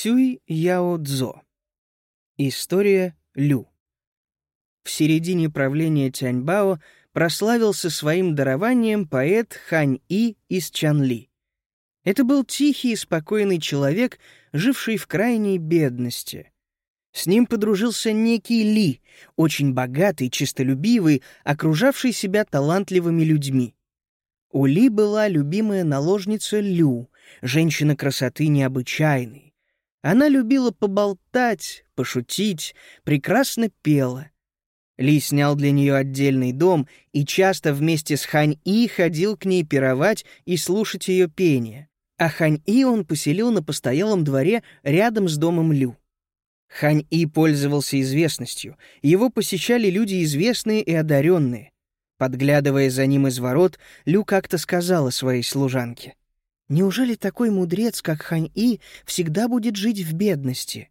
Сюй Яо Цзо. История Лю. В середине правления Тяньбао прославился своим дарованием поэт Хань И из Чанли. Это был тихий и спокойный человек, живший в крайней бедности. С ним подружился некий Ли, очень богатый, честолюбивый, окружавший себя талантливыми людьми. У Ли была любимая наложница Лю, женщина красоты необычайной. Она любила поболтать, пошутить, прекрасно пела. Ли снял для нее отдельный дом и часто вместе с Хань-И ходил к ней пировать и слушать ее пение. А Хань-И он поселил на постоялом дворе рядом с домом Лю. Хань-И пользовался известностью, его посещали люди известные и одаренные. Подглядывая за ним из ворот, Лю как-то сказала своей служанке. «Неужели такой мудрец, как Хань-И, всегда будет жить в бедности?»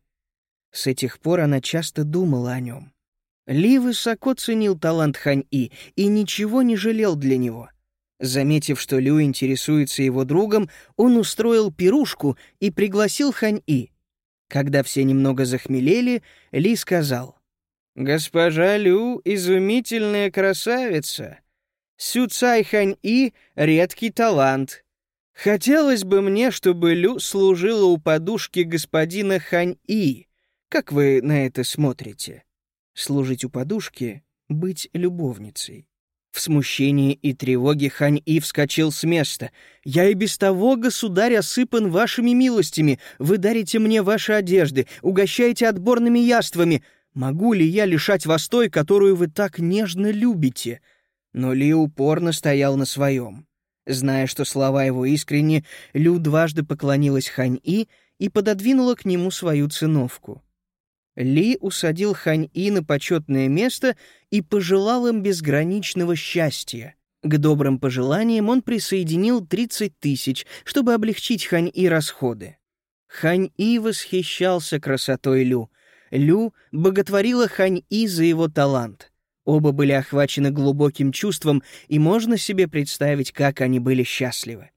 С этих пор она часто думала о нем. Ли высоко ценил талант Хань-И и ничего не жалел для него. Заметив, что Лю интересуется его другом, он устроил пирушку и пригласил Хань-И. Когда все немного захмелели, Ли сказал, «Госпожа Лю — изумительная красавица. Сю Цай Хань И — редкий талант. Хотелось бы мне, чтобы Лю служила у подушки господина Хань И. Как вы на это смотрите? Служить у подушки — быть любовницей». В смущении и тревоге Хань И вскочил с места. «Я и без того, государь, осыпан вашими милостями. Вы дарите мне ваши одежды, угощаете отборными яствами. Могу ли я лишать вас той, которую вы так нежно любите?» Но Ли упорно стоял на своем. Зная, что слова его искренни, Лю дважды поклонилась Хань-И и пододвинула к нему свою циновку. Ли усадил Хань-И на почетное место и пожелал им безграничного счастья. К добрым пожеланиям он присоединил 30 тысяч, чтобы облегчить Хань-И расходы. Хань-И восхищался красотой Лю, Лю боготворила Хань-И за его талант. Оба были охвачены глубоким чувством, и можно себе представить, как они были счастливы.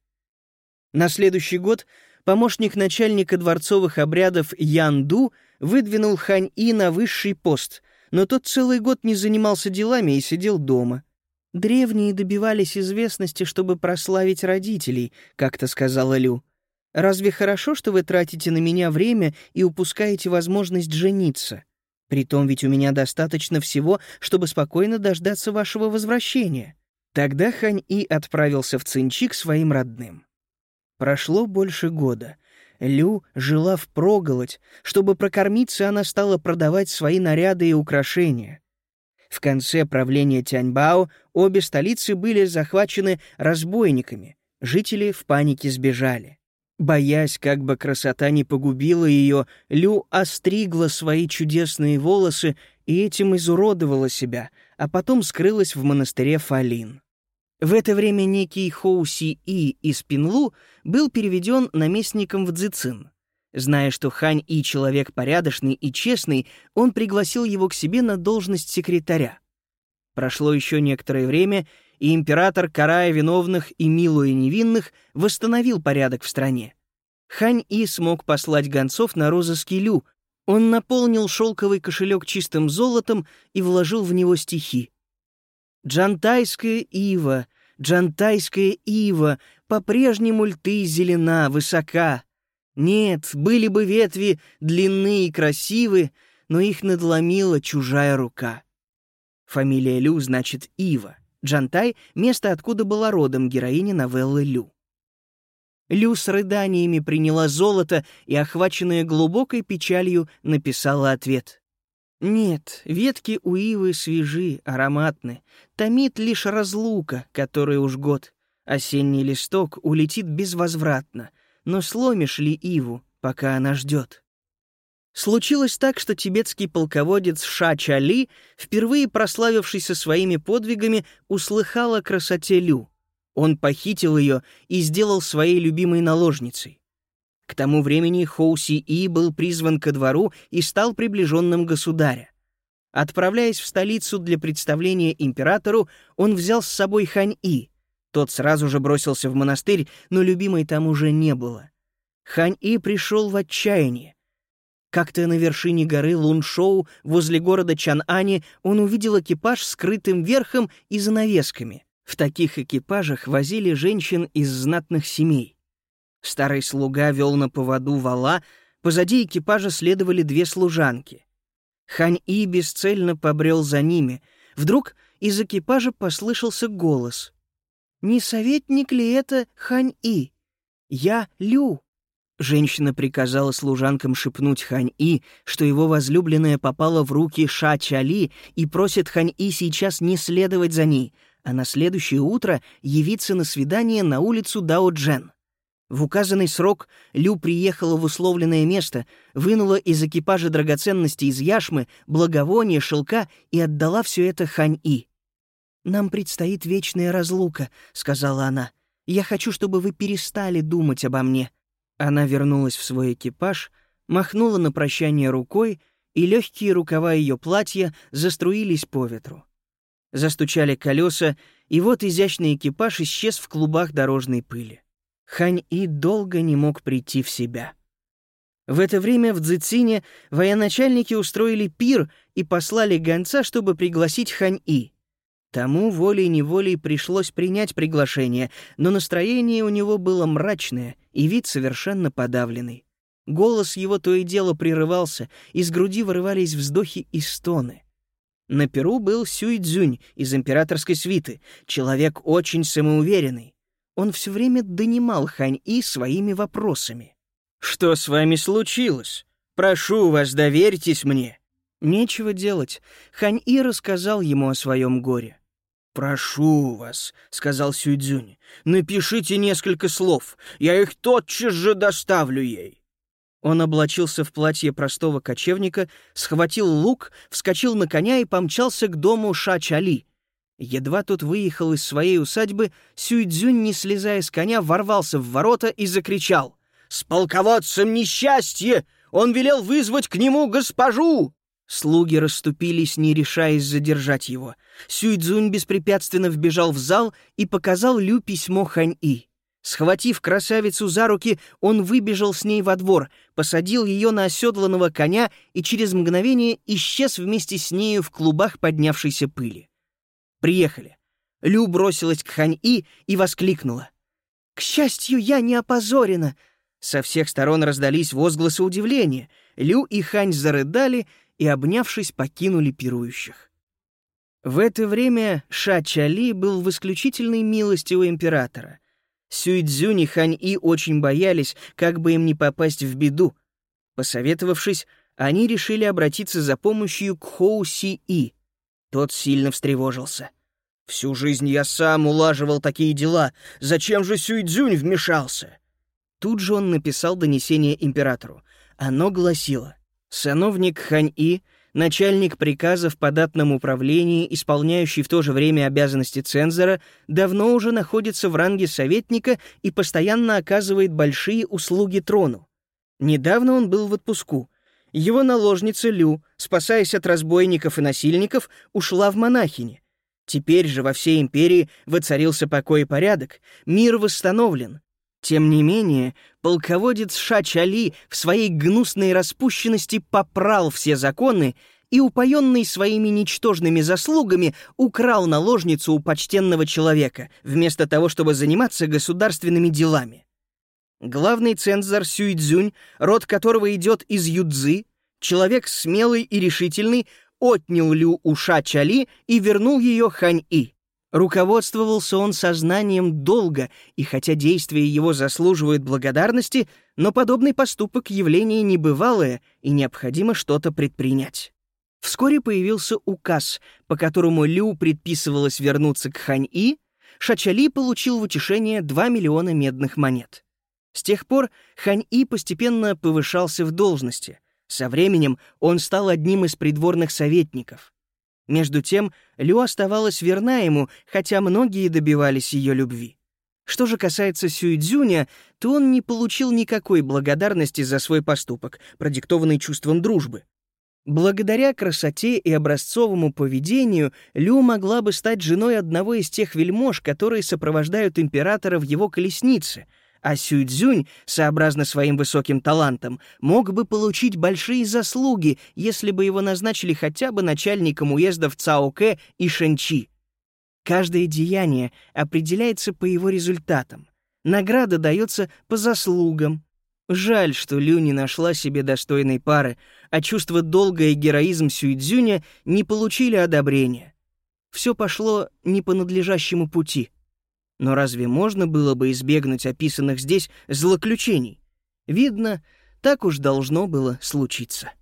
На следующий год помощник начальника дворцовых обрядов Ян Ду выдвинул Хань-И на высший пост, но тот целый год не занимался делами и сидел дома. «Древние добивались известности, чтобы прославить родителей», — как-то сказала Лю. Разве хорошо, что вы тратите на меня время и упускаете возможность жениться? Притом ведь у меня достаточно всего, чтобы спокойно дождаться вашего возвращения». Тогда Хань-И отправился в Цинчи к своим родным. Прошло больше года. Лю жила в проголодь. Чтобы прокормиться, она стала продавать свои наряды и украшения. В конце правления Тяньбао обе столицы были захвачены разбойниками. Жители в панике сбежали. Боясь, как бы красота не погубила ее, Лю остригла свои чудесные волосы и этим изуродовала себя, а потом скрылась в монастыре Фалин. В это время некий Хоуси И из Пинлу был переведен наместником в Цзицин. Зная, что Хань И человек порядочный и честный, он пригласил его к себе на должность секретаря. Прошло еще некоторое время, и император, карая виновных и милуя невинных, восстановил порядок в стране. Хань-И смог послать гонцов на розыски Лю. Он наполнил шелковый кошелек чистым золотом и вложил в него стихи. «Джантайская ива, джантайская ива, по-прежнему ль ты зелена, высока? Нет, были бы ветви длинные и красивы, но их надломила чужая рука». Фамилия Лю значит Ива. Джантай — место, откуда была родом героиня новеллы Лю. Лю с рыданиями приняла золото и, охваченная глубокой печалью, написала ответ. «Нет, ветки у ивы свежи, ароматны. Томит лишь разлука, которая уж год. Осенний листок улетит безвозвратно, но сломишь ли иву, пока она ждет?» Случилось так, что тибетский полководец Ша Чали, впервые прославившийся своими подвигами, услыхал о красоте Лю. Он похитил ее и сделал своей любимой наложницей. К тому времени Хоуси И был призван ко двору и стал приближенным государя. Отправляясь в столицу для представления императору, он взял с собой Хань И. Тот сразу же бросился в монастырь, но любимой там уже не было. Хань И пришел в отчаяние. Как-то на вершине горы Луншоу возле города Чанани он увидел экипаж с скрытым верхом и занавесками. В таких экипажах возили женщин из знатных семей. Старый слуга вел на поводу вала, позади экипажа следовали две служанки. Хань-И бесцельно побрел за ними. Вдруг из экипажа послышался голос. «Не советник ли это Хань-И? Я Лю». Женщина приказала служанкам шепнуть Хань-И, что его возлюбленная попала в руки Ша-Чали и просит Хань-И сейчас не следовать за ней, а на следующее утро явиться на свидание на улицу Дао-Джен. В указанный срок Лю приехала в условленное место, вынула из экипажа драгоценности из яшмы, благовония, шелка и отдала все это Хань-И. «Нам предстоит вечная разлука», — сказала она. «Я хочу, чтобы вы перестали думать обо мне». Она вернулась в свой экипаж, махнула на прощание рукой, и легкие рукава ее платья заструились по ветру. Застучали колеса, и вот изящный экипаж исчез в клубах дорожной пыли. Хань-И долго не мог прийти в себя. В это время в Цзицине военачальники устроили пир и послали гонца, чтобы пригласить Хань-И. Тому волей-неволей пришлось принять приглашение, но настроение у него было мрачное и вид совершенно подавленный. Голос его то и дело прерывался, из груди вырывались вздохи и стоны. На перу был Сюй-Дзюнь из императорской свиты, человек очень самоуверенный. Он все время донимал Хань-И своими вопросами. «Что с вами случилось? Прошу вас, доверьтесь мне». Нечего делать. Хань-И рассказал ему о своем горе. «Прошу вас», — сказал Сюйдзюнь, — «напишите несколько слов, я их тотчас же доставлю ей». Он облачился в платье простого кочевника, схватил лук, вскочил на коня и помчался к дому Ша-Чали. Едва тот выехал из своей усадьбы, Сюйдзюнь, не слезая с коня, ворвался в ворота и закричал. «С полководцем несчастье! Он велел вызвать к нему госпожу!» Слуги расступились, не решаясь задержать его. Сюйцзунь беспрепятственно вбежал в зал и показал Лю письмо Хань-И. Схватив красавицу за руки, он выбежал с ней во двор, посадил ее на оседланного коня и через мгновение исчез вместе с нею в клубах поднявшейся пыли. Приехали. Лю бросилась к Хань-И и воскликнула. «К счастью, я не опозорена!» Со всех сторон раздались возгласы удивления. Лю и Хань зарыдали и, обнявшись, покинули пирующих. В это время Ша Чали был в исключительной милости у императора. Сюйцзюнь и Хань-И очень боялись, как бы им не попасть в беду. Посоветовавшись, они решили обратиться за помощью к Хоу Си-И. Тот сильно встревожился. «Всю жизнь я сам улаживал такие дела. Зачем же Сюйцзюнь вмешался?» Тут же он написал донесение императору. Оно гласило Сановник Хань-И, начальник приказа в податном управлении, исполняющий в то же время обязанности цензора, давно уже находится в ранге советника и постоянно оказывает большие услуги трону. Недавно он был в отпуску. Его наложница Лю, спасаясь от разбойников и насильников, ушла в монахини. Теперь же во всей империи воцарился покой и порядок, мир восстановлен, тем не менее, полководец Ша-Чали в своей гнусной распущенности попрал все законы и, упоенный своими ничтожными заслугами, украл наложницу у почтенного человека, вместо того, чтобы заниматься государственными делами. Главный цензор Сюйцзюнь, род которого идет из Юдзы, человек смелый и решительный, отнял Лю у Ша-Чали и вернул ее Хань-И. Руководствовался он сознанием долга, и хотя действия его заслуживают благодарности, но подобный поступок — явление небывалое, и необходимо что-то предпринять. Вскоре появился указ, по которому Лю предписывалось вернуться к Хань-И, Шачали получил в утешение 2 миллиона медных монет. С тех пор Хань-И постепенно повышался в должности. Со временем он стал одним из придворных советников. Между тем, Лю оставалась верна ему, хотя многие добивались ее любви. Что же касается Сюйдзюня, то он не получил никакой благодарности за свой поступок, продиктованный чувством дружбы. Благодаря красоте и образцовому поведению Лю могла бы стать женой одного из тех вельмож, которые сопровождают императора в его колеснице, а Сюйцзюнь, сообразно своим высоким талантам, мог бы получить большие заслуги, если бы его назначили хотя бы начальником уездов Цаокэ и Шэньчи. Каждое деяние определяется по его результатам. Награда дается по заслугам. Жаль, что Лю не нашла себе достойной пары, а чувство долга и героизм Сюйцзюня не получили одобрения. Все пошло не по надлежащему пути. Но разве можно было бы избегнуть описанных здесь злоключений? Видно, так уж должно было случиться.